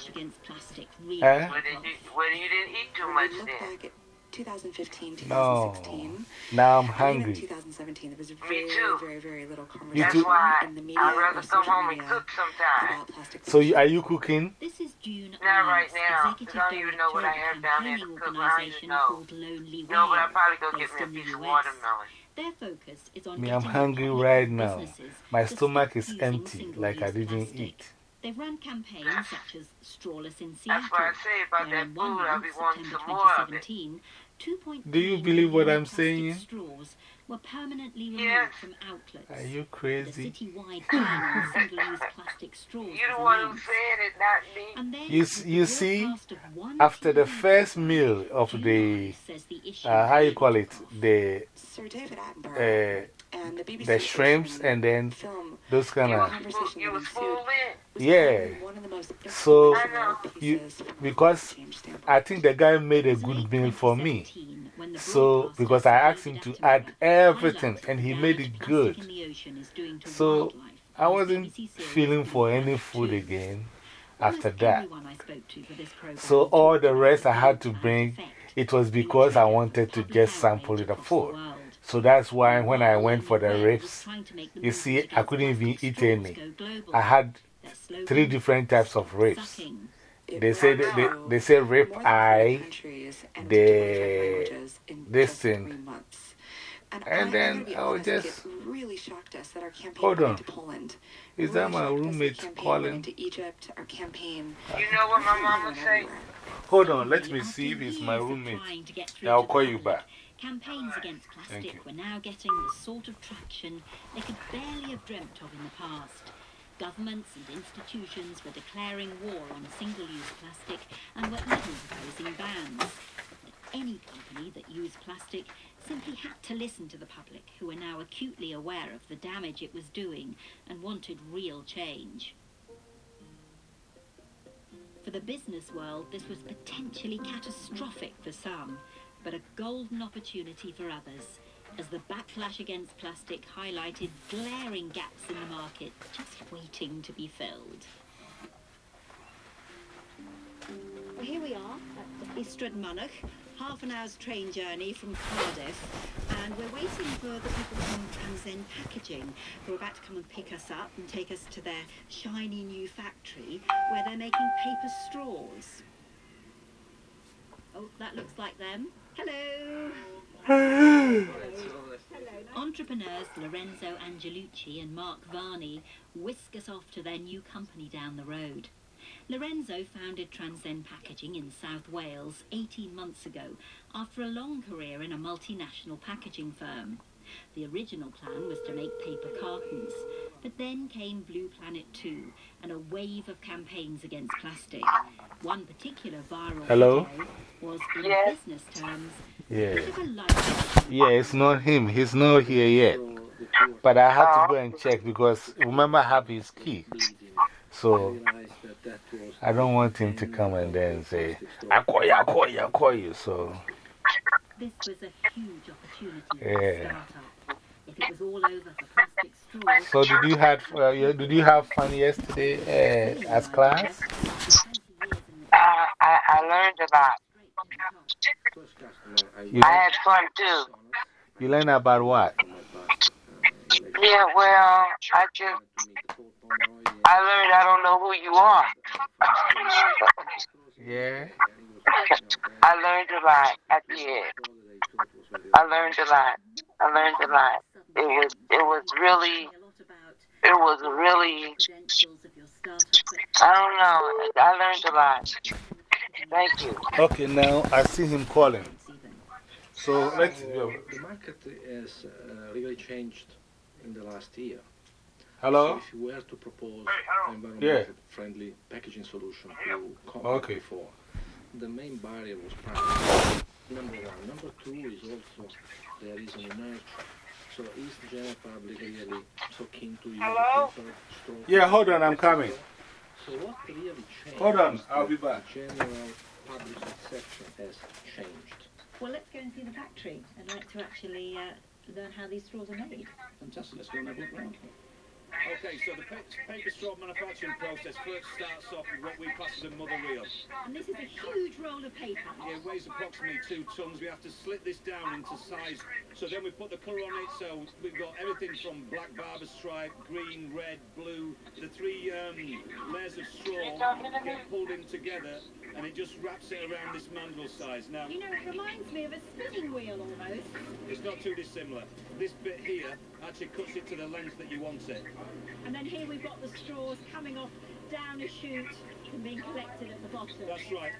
backlash against plastic really Eh? took Where, did off. you, where you didn't eat too much then. like 2015, No. 2016. Now I'm And Even hungry. 2017, there was very, too. very, very little too? That's conversation why in the media I'd or rather come home and cook sometime. So, you, are you cooking? This is Dune Not right Ives, now, 'cause executive I don't even know what I director have of a down there to campaigning cook. I don't even organisation know. called Lonely No, but I'll Whale, probably go get me a piece of watermelon. Their focus is on Me, I'm hungry right now. My stomach is empty, like I didn't plastic. eat. They've run campaigns such as Strawless in Seattle. That's what I say about where that in one. I'll month, be wanting September some more of it. 2017, 2.3 Do you believe what I'm saying? plastic straws were permanently removed Yes. from outlets. Are you The crazy? citywide ban on single-use plastic straws You're the was one who announced. said it, not me. And then, You s- with the you see, broadcast of one After the first meal of the, Ives says the uh, how you call it, took off. the, Sir David uh, Attenborough and the BBC the shrimps and then film those kind of, was, conversation was ensued fooled in. Yeah. probably one of the most So, you- pieces from a because climate change standpoint. I think the guy made a good meal for me. 2017 when the So, because I asked him to add everything and he made it good. in the ocean is doing to So. I wasn't feeling for any food again after that. everyone I spoke to for this program So all the rest I had to bring, it was because I wanted to public just sample the the food. World. So that's why when I went for the Lonely Whale was ribs, trying to make the you see, I couldn't even eat any. I had three different types of ribs. They say, they, they, they say rib more than 40 eye, the- 200 languages in this thing. And, And I, I then gotta I was just- really shocked us that our campaign Hold on. to Poland. Is It that my shocked roommate calling? Went into Egypt, our campaign. You know what my mama went say? Hold on, let me see if it's my roommate. trying to get through I'll call you public, back. Campaigns against plastic were now getting the sort of traction they could barely have dreamt of in the past. Governments and institutions were declaring war on single-use plastic and were even imposing bans. Any company that used plastic simply had to listen to the public, who were now acutely aware of the damage it was doing and wanted real change. For the business world, this was potentially catastrophic for some, but a golden opportunity for others, as the backlash against plastic highlighted glaring gaps in the market just waiting to be filled. Well, here we are at Ystrad Mynach, half an hour's train journey from Cardiff, and we're waiting for the people from Transcend Packaging who are about to come and pick us up and take us to their shiny new factory where they're making paper straws. Oh, that looks like them. Hello. Entrepreneurs Lorenzo Angelucci and Mark Varney whisk us off to their new company down the road. Lorenzo founded Transcend Packaging in South Wales 18 months ago after a long career in a multinational packaging firm. The original plan was to make paper cartons, but then came Blue Planet 2 and a wave of campaigns against plastic. One particular viral Hello? video was, in Yes. business terms, a Yeah. bit of a life Yeah, it's not him. He's not here yet. But I had to go and check because remember, I have his key. So I don't want him to come and then say, I call you, I call you, I call you. So, This was a huge opportunity for Yeah. a startup. If it was all over for plastic straws, so did you have, uh, did you have fun yesterday uh, as class? I, I, I learned a lot. You, I had fun too. you learned about what? Yeah, well, I just, I learned I don't know who you are. Yeah. I learned a lot. I did. I learned a lot. I learned a lot. It was, it was really, it was really, I don't know. I learned a lot. Thank you. Okay, now I see him calling. So let's. go. The market has uh, really changed in the last year. So Hello? if you were to propose an Yeah. friendly packaging solution to companies Okay. before, the main barrier was price. Number one. Number two is also there is an inertia. So is the general public really so keen to use Hello? a paper straw? Yeah, hold on, I'm coming. So what really changed? Hold on, I'll be back. The general public perception has changed. Well, let's go and see the factory. I'd like to actually uh, learn how these straws are made. Fantastic. Let's go and have a look around. Okay, so the paper straw manufacturing process first starts off with what we class as a mother reel. And this is a huge roll of paper. It weighs approximately two tons. We have to slit this down into size. So then we put the colour on it. So we've got everything from black barber stripe, green, red, blue. The three um, layers of straw get pulled in together and it just wraps it around this mandrel size. Now, You know, it reminds me of a spinning wheel almost. it's not too dissimilar. This bit here actually cuts it to the length that you want it. And then here we've got the straws coming off down a chute and being collected at the bottom. That's right.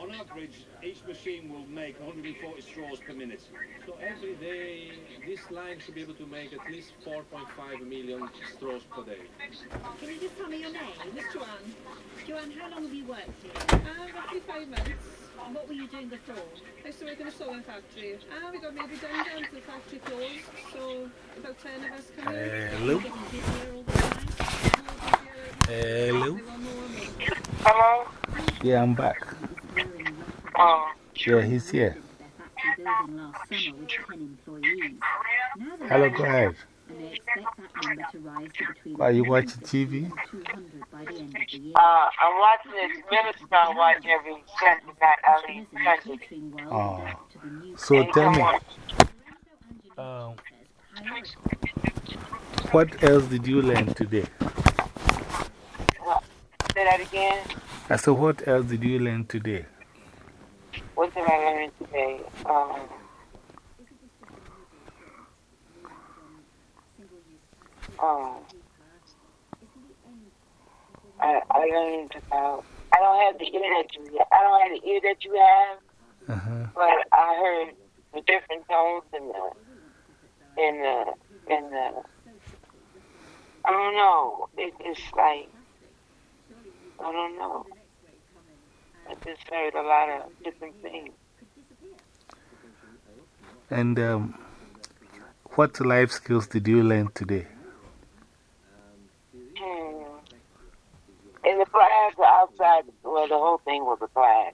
On average, each machine will make 140 straws per minute. So every day, this line should be able to make at least 4.5 million straws per day. Can you just tell me your name? Miss Joanne, Joanne, how long have you worked here? uh, roughly five months. And what were you doing before? I used to work in a sewing factory. Uh, we got made redundant, the factory closed, so about 10 of us come in. Hello? Getting busier all the time? Hello? They want more and more. Hello? Yeah, I'm back. Oh. Yeah, he's here. Their factory building last summer with 10 employees. Now they're Hello, go ahead. and they expect that number to rise to between Are you watching TV? And 200 by the end of the year. Uh, I'm watching this minister I watch every Sunday night. I mean, Customers in the Sunday. Oh. adapt to the new So tell me, Come um, says pilot what else did you learn today? on. Say that again. I said, what else did you learn today? What did I learn today? Um, um, I, I learned about. I don't have the ear that you. I don't have the ear that you have, Uh -huh. but I heard the different tones in the in the in the. I don't know. It, it's like I don't know. I just heard a lot of different things. And um, what life skills did you learn today? Hmm. In the class or outside, well, the whole thing was a class.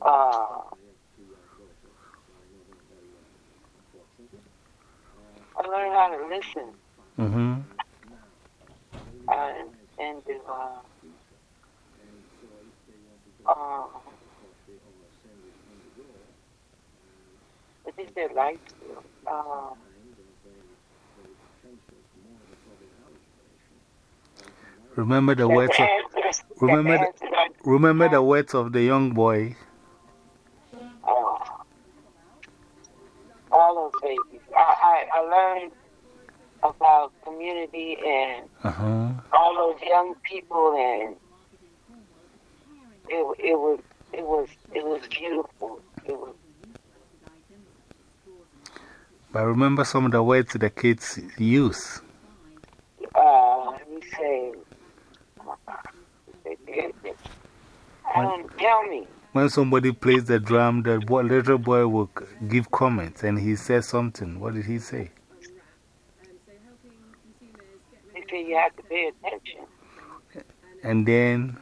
Uh, I learned how to listen Mm -hmm. uh, and to, uh, uh, I think they're life skills. Uh, Remember the words of, answers- remember the- remember the words of the young boy? Oh. all those babies. I, I, I learned about community and Uh huh. all those young people, and it, it was it was it was beautiful. It was But remember some of the words the kids use. uh, let me say, I don't tell me. When somebody plays the drum, the boy, little boy will give comments and he says something. What did he say? They say you have to pay attention. And then,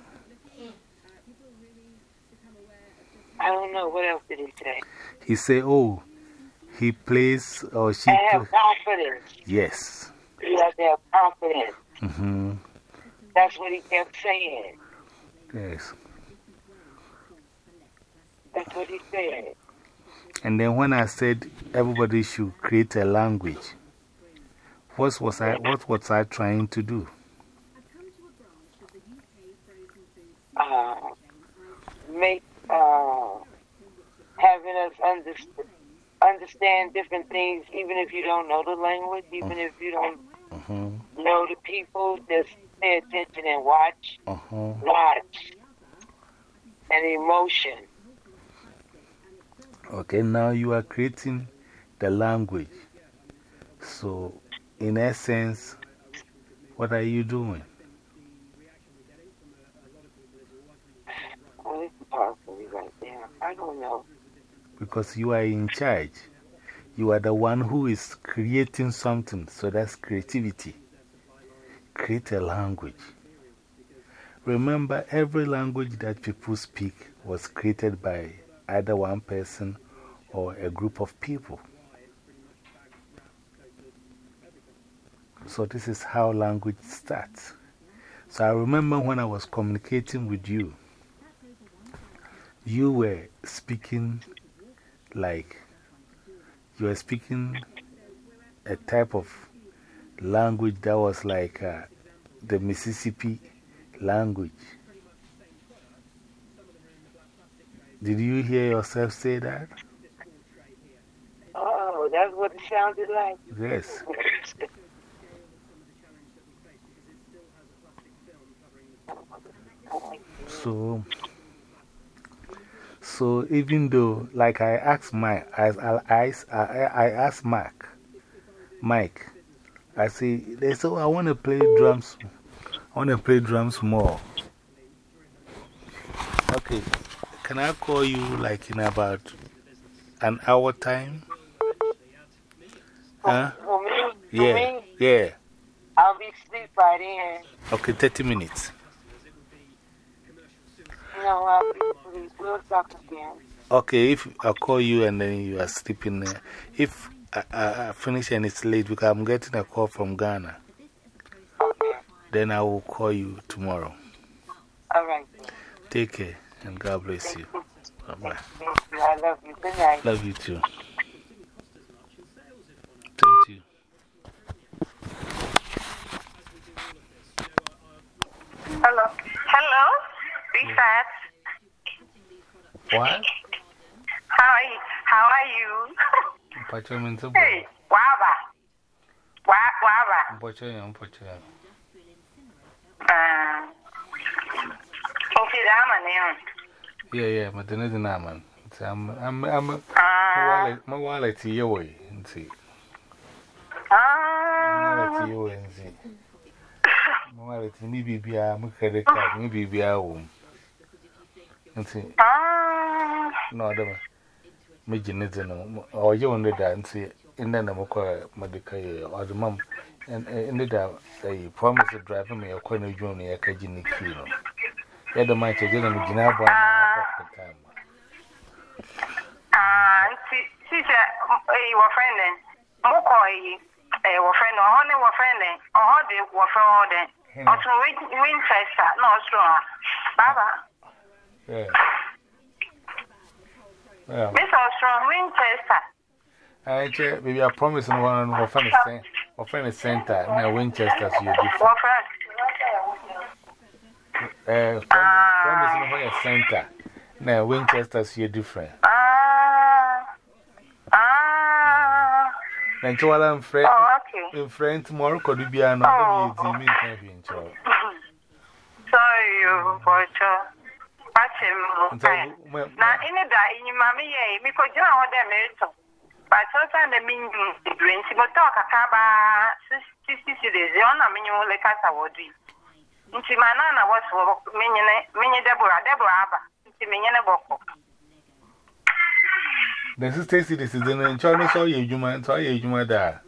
I don't know what else did he say. he say, Oh, he plays or she And have confidence. Yes. You have to have confidence. Mm -hmm. That's what he kept saying. Yes. What he said. And then when I said everybody should create a language, what was I, what was I trying to do? Uh, make uh, having us understand understand different things, even if you don't know the language, even if you don't Uh -huh. know the people, just pay attention and watch, Uh -huh. watch, and emotion. Okay, now you are creating the language. So, in essence, what are you doing? Well, it's right there. I don't know. Because you are in charge. You are the one who is creating something. So, that's creativity. Create a language. Remember, every language that people speak was created by either one person or a group of people. So, this is how language starts. So, I remember when I was communicating with you, you were speaking like you were speaking a type of language that was like uh, the Mississippi language. Did you hear yourself say that? Oh, that's what it sounded like. Yes. So, so even though, like I asked Mike, I, I, I, I asked Mark, Mike, I say, they said, oh, I want to play drums. I want to play drums more. Okay, can I call you like in about an hour time? Huh? For me, for Yeah, me, yeah. I'll be asleep by then. Okay, 30 minutes. No, I'll be asleep. We'll talk again. Okay, if I call you and then you are sleeping there, if I, I, I finish and it's late because I'm getting a call from Ghana, Okay. then I will call you tomorrow. All right. Take care and God bless you. Bye bye. I love you. Good night. Love you too. Thank you. Hello. Hello. Reset. What? How are you? How are you? To hey, Waba. Wa Waba. Patrolman, Patrolman. Uh, okay, I'm a Yeah, yeah, but the n a m a n I'm, I'm, I'm, ah. my wallet, my wallet, and see. Ah, my wallet, and see. My wallet, maybe be a mukade card, maybe be a womb. And see. Ah, no, I don't. Me, Janitin, or you only dance it, and then I'm a car, Madica, or the mum, and ended up a promise of driving me a corner journey, a cajun kilo. Yet the match, I didn't know. eyi wɔfrɛ ne mokɔ eyi ɛɛ wɔfrɛ ne ɔhɔ ne wɔfrɛ ne ɔhɔ de wɔfrɛ ɔhɔ de ɔtun winchester na ɔsoro a baba. mesa ɔsoro winchester. ɛkyɛ baabi a promise no wɔn no wɔfrɛ ne sɛn wɔfrɛ ne center na winchester so yɛ different. wɔfrɛ ɛɛ promise no hɔ center na winchester so yɛ different. Uh, na nchewala mfre mfre nti morocco do bia na ọ dị dị mi nka hwe nchewa sorry you bocho pache mu na ine da inyima me ye mi ko jina ho de me to but so sa na mi nyu dure nti mo to kaka ba 60 cities yo na mi nyu le kasa wodi nti mana na wasu menye menye debora debora aba nti menye ne boko The sister said this is in China, so you human, so you human there.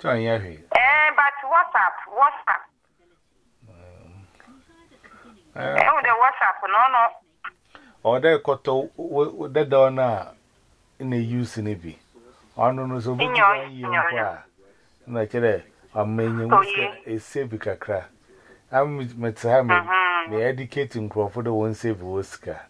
China, yeah. Eh, but WhatsApp WhatsApp, What's o Uh, oh, the WhatsApp, no, no. Oh, o de got to the donor in a use in a bee. Oh, On no so many years. Naturally, a many is save a crack. I'm with Metsami, the me crop for the one save Oscar.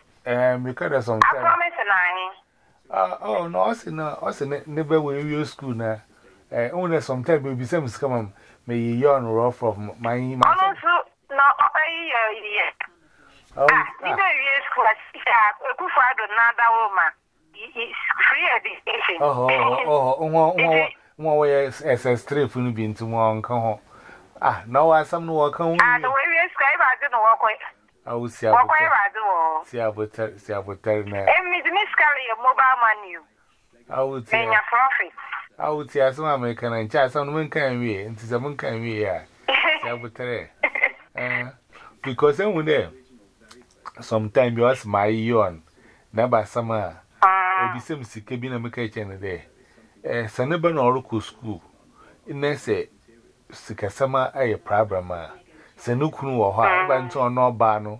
Um, you got us on. I promise, and I. Oh, no, I see, no, I see, never will you school now. Uh, only sometimes we'll be same as come on, may you yawn rough from my. I'm also not a year. Oh, I'm a year school. I'm a good father, not a woman. It's free education. Oh, oh, oh, oh, one way SS3 for me being tomorrow. Come home. Ah, now I'm some walk home. Ah, the way we describe, I didn't walk away. I will see. Walk away, I didn't walk. See, I will tell Miscarry, your mobile money. I will tell you. profit. I will tell you. Some American and Chas on one can be. It is a moon can be. I will tell. Uh, because I'm with. Sometimes you ask my yawn. Never summer. It is some sick cabin and make a chain a day. A Sanaban Oracle school. In there, say, Sikasama, uh, a problem. Uh, Sanukunu mm. or her, Banton or Barno.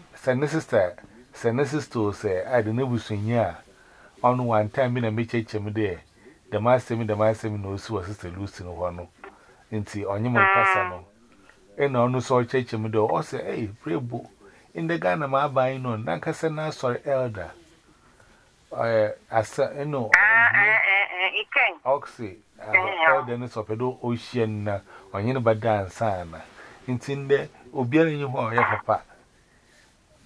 San sister, San sister say, I don't know who's in here. On one time in a mitch him there, the master the master knows who was sister Lucy no one. On casano. And on no church or say, hey, bravo. In the Ghana, my buying on, Nankasana, sorry, elder. I, as I know, Oxy, elder, and so pedo ocean, on you but dance, Anna. Intin there, Obian you are your papa.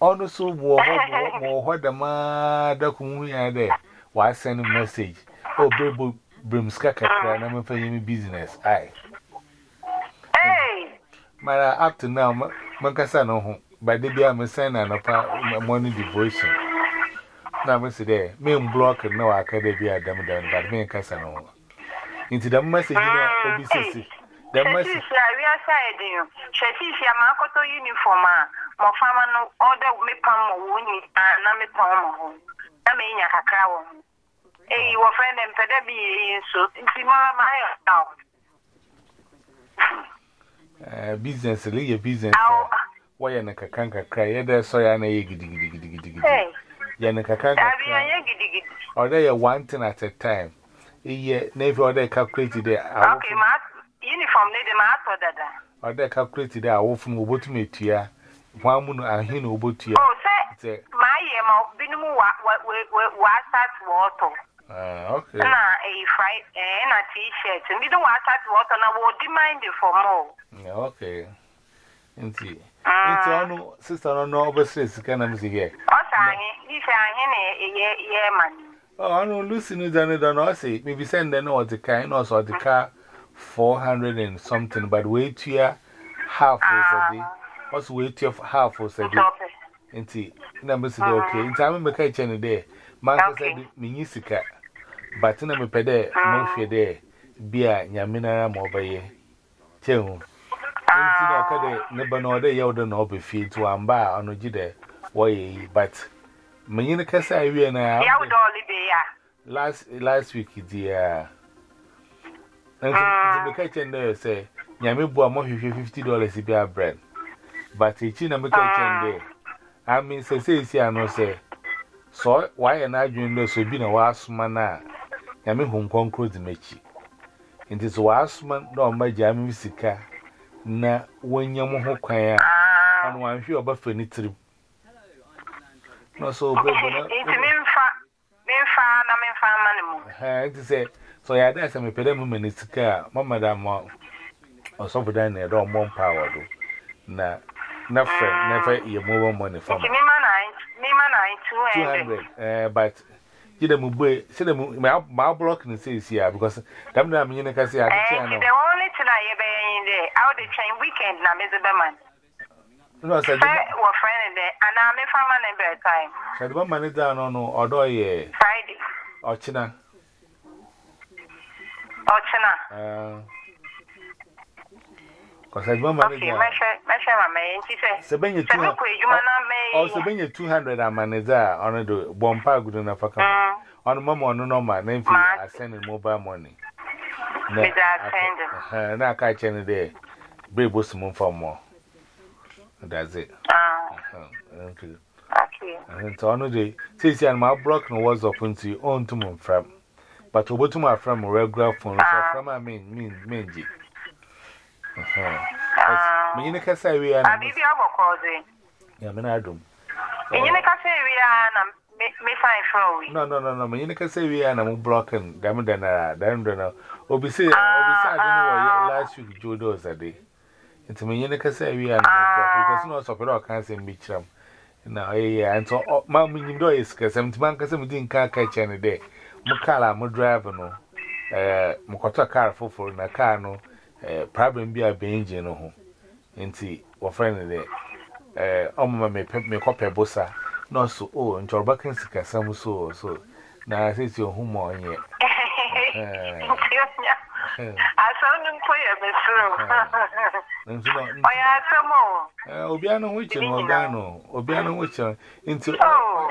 ọnụ so bụ ọhọ dị mmadụ kwuru ya dị. Wa send message. O bebo brimska kakra na mmefe yemi business. Ai mara up to now mankasa na ọhụ. Bade bi a mesan na anapa morning devotion. Na mesi dɛ main block na waka dɛ bi a dam dam but main kasa na ọhụ. Nti dam message na ah, obi sisi. sɛsiisi a wiase ayɛde no sɛsiisi a maakɔtɔ uniform a mmɔframa no ɔdɛ mepam ma wɔn nyinaa na mepam ma hɔ na menya kakra wɔ ho eyi wɔfrɛ dɛ mpɛ dɛ bi yɛyi nso nti mara maayɛ ɔda wo. Eh, business le yɛ business a wɔyɛ no kakra nkakra yɛdɛ sɔre a na ɛyɛ gidigidigidigidi yɛ no kakra nkakra. ɔdɛ yɛ one thing at a time. Ɛyɛ na efi ɔdɛ calculate dɛ okay, uniform ne de ma atọ dada. Ọ dị calculate dị a wofu na obotu oh, ma etua, nwa mu na ahi na obotu ya. O sị, ma ayị ma binom wa wa wa wa asat wa ọtọ. Okay. Na eyi fry ee na t-shirt mbido wa asat wa ọtọ na wọ dị mind for more. Mm, okay. Nti. Ah. Nti ọnụ sista nọ n'ọbụsị esika na mzi gị. Ọ sị anyị, ife anyị na-eye ma. Oh, ọnụ Lucy n'ụzọ n'ụzọ na ọ sị, mebisa ndị na ọ dị ka, ịnọsọ ọ dị ka. Mm -hmm. 400 and something, but wait here half was a day. Also, wait here half was a day. And see, number okay, in time, I'm a catch any day. Marcus said, Minisica, but in a pede, Moshe there, beer, Yamina, Mobaye. Chew. Inti na kade neba na ode yaude na obe fi tu amba anojide waye but menyine kasa awie na last last week dia And the kitchen there say, Yamibu, I'm fifty dollars if you have bread. But it's in a kitchen there. I mean, say, say, see, I know, say, so why an argument so be a was man? Yami Hong Kong cruise mechi. It is was man, no, my jammy sika. Na when you're more quiet, and one few about furniture. No, so, but it's me, fa, me, fa, and I'm in family. So I had some epidemic in its car, Mamma Dam or so for dining at all more power. Na, never, never you move money from me. Two hundred, but you don't move. See the my block in says here because damn, I mean, I can say I don't. The only thing I ever in there out the train weekend, now, Mr. Berman. No, I said, we're friend in there, and I'm a farmer in bedtime. Said one man is down on or ye Friday or China. Ọ̀chịna. Kọ̀sẹ̀gbọ́n ma ní gbọ́n. Mẹ́ṣẹ́ ma mẹ́yẹ ntí sẹ́. Sẹ́bẹ̀nyẹ 200. Sẹ́bẹ̀kọ̀ ìjùmọ̀ náà mẹ́yẹ. Ọ sẹ́bẹ̀nyẹ 200 amanidá ọ̀nà dò bọ̀mpa agudu na faka. Mm. Ọ̀nà mọ́mọ́ ọ̀nà nọ́mà na mfi asẹ́ni mobile money. Mẹ́ta asẹ́ndì. Na aka kyẹ́ ni dẹ́ bẹ́ẹ̀ bó sì mú fọ́ mọ́. That's it. Ah. Nti ọ̀nà dè sẹ́sì àná ma block na WhatsApp nti ọ̀ ntùmù nfram. But what to my friend, regular phone, so ah. from my main, mean, mean, G. Uh-huh. Minica say we are ah, a baby of me Yaminadum. Minica say we are me fine from. No, no, no, no. Minica say we are a broken, damn dinner, damn dinner. Obisi, Obisi, I don't know ah. last week, Jodo's a day. It's Minica say we are because no support can say Mitcham. Now, yeah, and so oh, my minimum is because I'm to man because I'm doing car catching a day. m car a m drive no eh m kọtọ car foforo na car no eh problem bi a be engine no ho. Nti wo friend de eh ọmụma me me kọpe bosa no so o oh, nchọrọba kan sika sam so so na sisi ohu ma onye eh. Asanu mpo ya oya asamo eh obiano wuche no obiano obiano wuche nti oh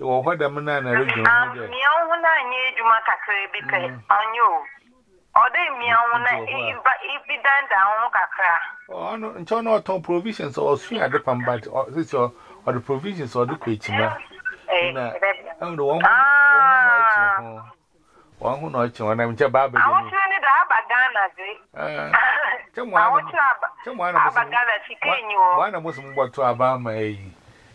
what a man and a region. Meow, when I need you, my cacre, on you. Or they meow, if be done down, cacra. Oh, no, and so no top provisions or swing at the pump, but this your or the provisions or the question. I'm the one who one who knows when I'm just babbling. I want to know the Abagana. Someone one of us what to about my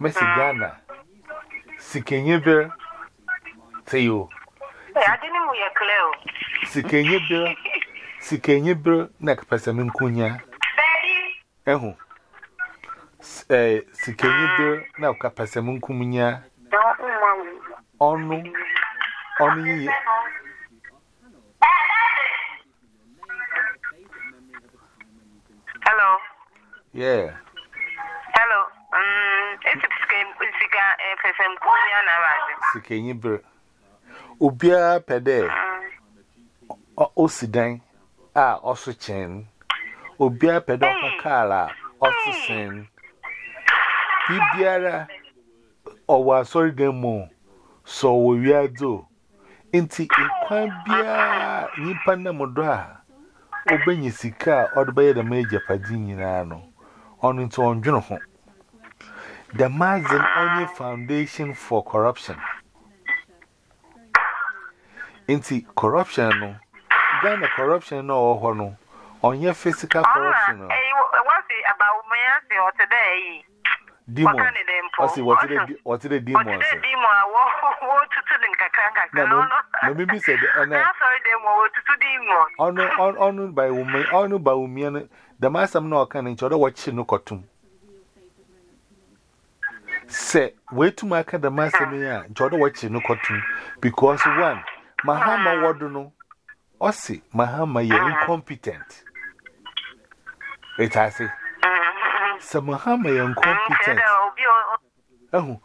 Messi Ghana. Sikenye bill. Say you. Hey, I didn't know you're clear. Sikenye bill. Sikenye bill. Neck person in Kunya. Daddy. Eh, who? Eh, Sikenye bill. Now, Capasam in Kunya. Onu. Onu. Onu. Hello. Yeah. asem kumi anabaze. Pede. Osidan a oso chen. Obia pede okakala oso sen. Bibiara owa sorry dem mo. So we wiado. Inti nkwan bia nipa na modo a obenyi sika odo baye the mazin only foundation for corruption nti corruption no ghana corruption na ɔwɔ hɔ no ɔnyɛ physical corruption no what's it about me or today demon. What's it? What's it? What's it? Demon. What's it? Demon. What to do? Nkaka No, no, no. Maybe said. And I'm sorry, demon. What to do? Demon. On, on, on by woman. On by woman. The master no can enjoy watching no cartoon. Say, wait to my the master me. Enjoy watching no cartoon because one, Mahama Waduno, Ossi, Mahama, you're incompetent. It has it. Some Mahama, you're incompetent. Oh,